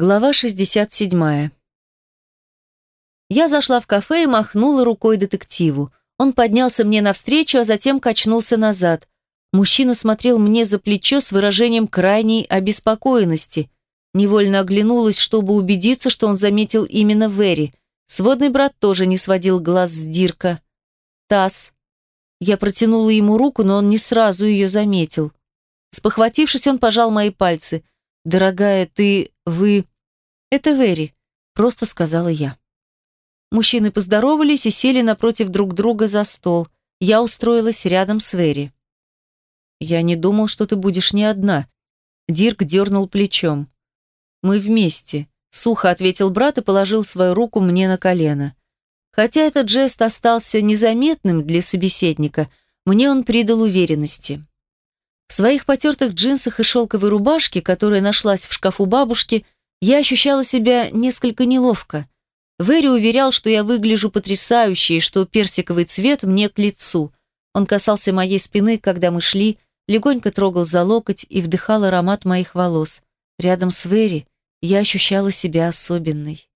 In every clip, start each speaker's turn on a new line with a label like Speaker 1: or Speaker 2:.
Speaker 1: Глава 67. Я зашла в кафе и махнула рукой детективу. Он поднялся мне навстречу, а затем качнулся назад. Мужчина смотрел мне за плечо с выражением крайней обеспокоенности. Невольно оглянулась, чтобы убедиться, что он заметил именно Вэри. Сводный брат тоже не сводил глаз с Дирка. «Тасс». Я протянула ему руку, но он не сразу ее заметил. Спохватившись, он пожал мои пальцы. «Дорогая, ты... вы...» «Это Вэри», — просто сказала я. Мужчины поздоровались и сели напротив друг друга за стол. Я устроилась рядом с Вэри. «Я не думал, что ты будешь не одна», — Дирк дернул плечом. «Мы вместе», — сухо ответил брат и положил свою руку мне на колено. Хотя этот жест остался незаметным для собеседника, мне он придал уверенности. В своих потертых джинсах и шелковой рубашке, которая нашлась в шкафу бабушки, — я ощущала себя несколько неловко. Вэри уверял, что я выгляжу потрясающе и что персиковый цвет мне к лицу. Он касался моей спины, когда мы шли, легонько трогал за локоть и вдыхал аромат моих волос. Рядом с Вэри я ощущала себя особенной.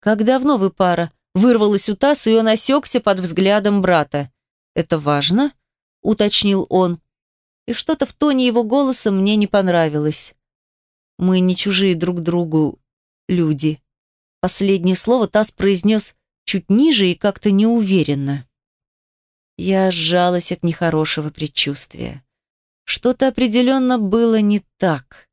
Speaker 1: «Как давно вы пара?» Вырвалась у Тасс, и он осекся под взглядом брата. «Это важно?» — уточнил он. И что-то в тоне его голоса мне не понравилось. Мы не чужие друг другу люди. Последнее слово Тасс произнес чуть ниже и как-то неуверенно. Я сжалась от нехорошего предчувствия. Что-то определенно было не так.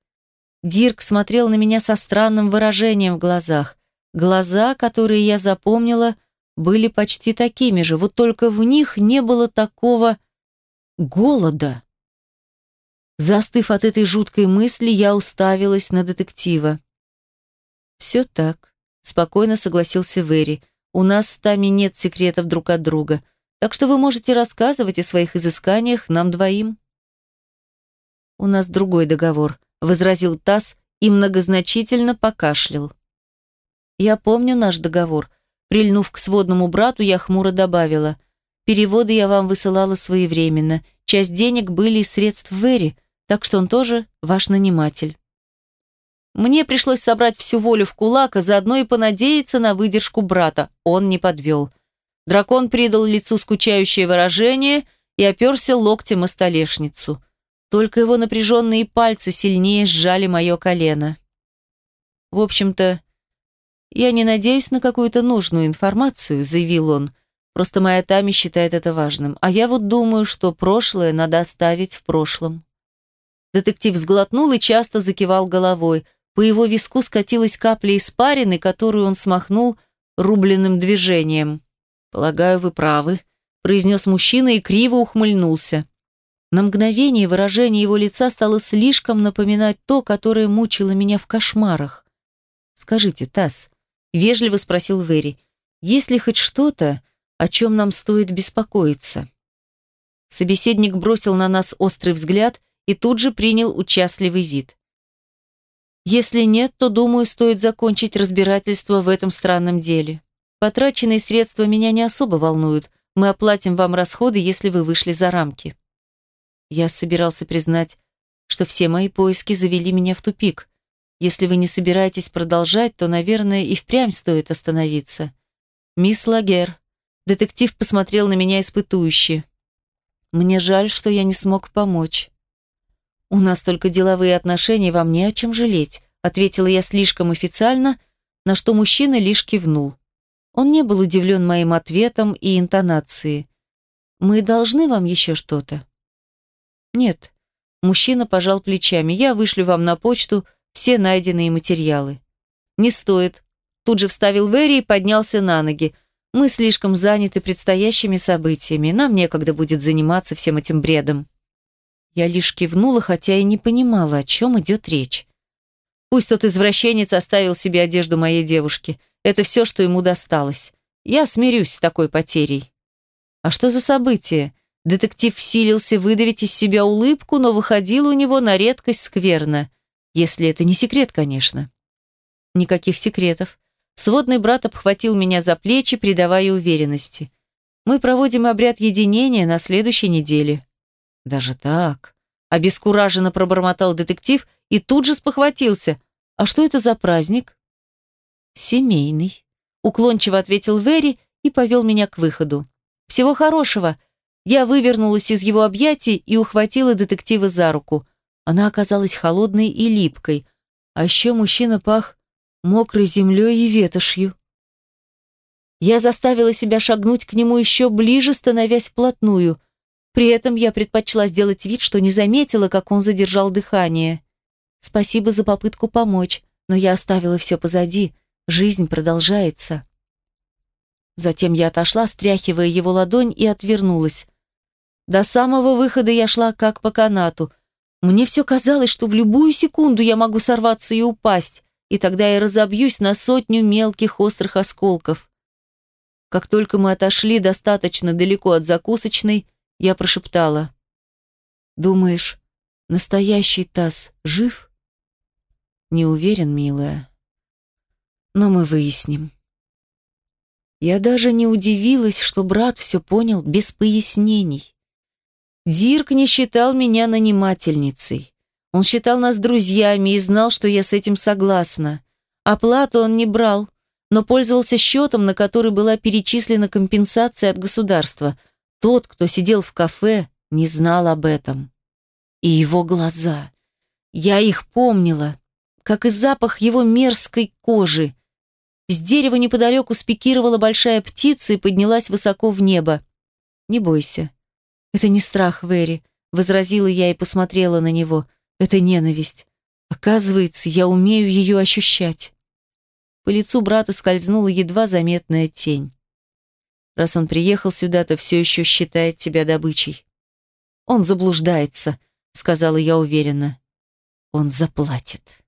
Speaker 1: Дирк смотрел на меня со странным выражением в глазах. Глаза, которые я запомнила, были почти такими же, вот только в них не было такого голода. Застыв от этой жуткой мысли, я уставилась на детектива. «Все так», — спокойно согласился Вэри. «У нас с Тами нет секретов друг от друга, так что вы можете рассказывать о своих изысканиях нам двоим». «У нас другой договор», — возразил Тасс и многозначительно покашлял. «Я помню наш договор», — прильнув к сводному брату, я хмуро добавила. «Переводы я вам высылала своевременно. Часть денег были из средств Вэри, так что он тоже ваш наниматель. Мне пришлось собрать всю волю в кулак, а заодно и понадеяться на выдержку брата. Он не подвел. Дракон придал лицу скучающее выражение и оперся локтем о столешницу. Только его напряженные пальцы сильнее сжали мое колено. В общем-то, я не надеюсь на какую-то нужную информацию, заявил он. Просто моя Тами считает это важным, а я вот думаю, что прошлое надо оставить в прошлом. Детектив сглотнул и часто закивал головой. По его виску скатилась капля испарины, которую он смахнул рубленным движением. «Полагаю, вы правы», – произнес мужчина и криво ухмыльнулся. На мгновение выражение его лица стало слишком напоминать то, которое мучило меня в кошмарах. «Скажите, Тасс», – вежливо спросил Вэри, – «есть ли хоть что-то, о чем нам стоит беспокоиться?» Собеседник бросил на нас острый взгляд и тут же принял участливый вид. Если нет, то, думаю, стоит закончить разбирательство в этом странном деле. Потраченные средства меня не особо волнуют. Мы оплатим вам расходы, если вы вышли за рамки. Я собирался признать, что все мои поиски завели меня в тупик. Если вы не собираетесь продолжать, то, наверное, и впрямь стоит остановиться. Мисс Лагер, детектив посмотрел на меня испытующе. Мне жаль, что я не смог помочь. «У нас только деловые отношения, вам не о чем жалеть», ответила я слишком официально, на что мужчина лишь кивнул. Он не был удивлен моим ответом и интонацией. «Мы должны вам еще что-то?» «Нет». Мужчина пожал плечами. «Я вышлю вам на почту все найденные материалы». «Не стоит». Тут же вставил Вэри и поднялся на ноги. «Мы слишком заняты предстоящими событиями. Нам некогда будет заниматься всем этим бредом». Я лишь кивнула, хотя и не понимала, о чем идет речь. Пусть тот извращенец оставил себе одежду моей девушки. Это все, что ему досталось. Я смирюсь с такой потерей. А что за событие? Детектив силился выдавить из себя улыбку, но выходил у него на редкость скверно. Если это не секрет, конечно. Никаких секретов. Сводный брат обхватил меня за плечи, придавая уверенности. Мы проводим обряд единения на следующей неделе. Даже так? Обескураженно пробормотал детектив и тут же спохватился. А что это за праздник? Семейный. Уклончиво ответил Вэри и повел меня к выходу. Всего хорошего. Я вывернулась из его объятий и ухватила детектива за руку. Она оказалась холодной и липкой. А еще мужчина пах мокрой землей и ветошью. Я заставила себя шагнуть к нему еще ближе, становясь вплотную. При этом я предпочла сделать вид, что не заметила, как он задержал дыхание. Спасибо за попытку помочь, но я оставила все позади. Жизнь продолжается. Затем я отошла, стряхивая его ладонь, и отвернулась. До самого выхода я шла как по канату. Мне все казалось, что в любую секунду я могу сорваться и упасть, и тогда я разобьюсь на сотню мелких острых осколков. Как только мы отошли достаточно далеко от закусочной, я прошептала. «Думаешь, настоящий таз жив?» «Не уверен, милая. Но мы выясним». Я даже не удивилась, что брат все понял без пояснений. Дирк не считал меня нанимательницей. Он считал нас друзьями и знал, что я с этим согласна. Оплату он не брал, но пользовался счетом, на который была перечислена компенсация от государства. Тот, кто сидел в кафе, не знал об этом. И его глаза. Я их помнила, как и запах его мерзкой кожи. С дерева неподалеку спикировала большая птица и поднялась высоко в небо. «Не бойся, «Это не страх, Вэри», — возразила я и посмотрела на него. «Это ненависть. Оказывается, я умею ее ощущать». По лицу брата скользнула едва заметная тень. «Раз он приехал сюда, то все еще считает тебя добычей». «Он заблуждается», — сказала я уверенно. «Он заплатит».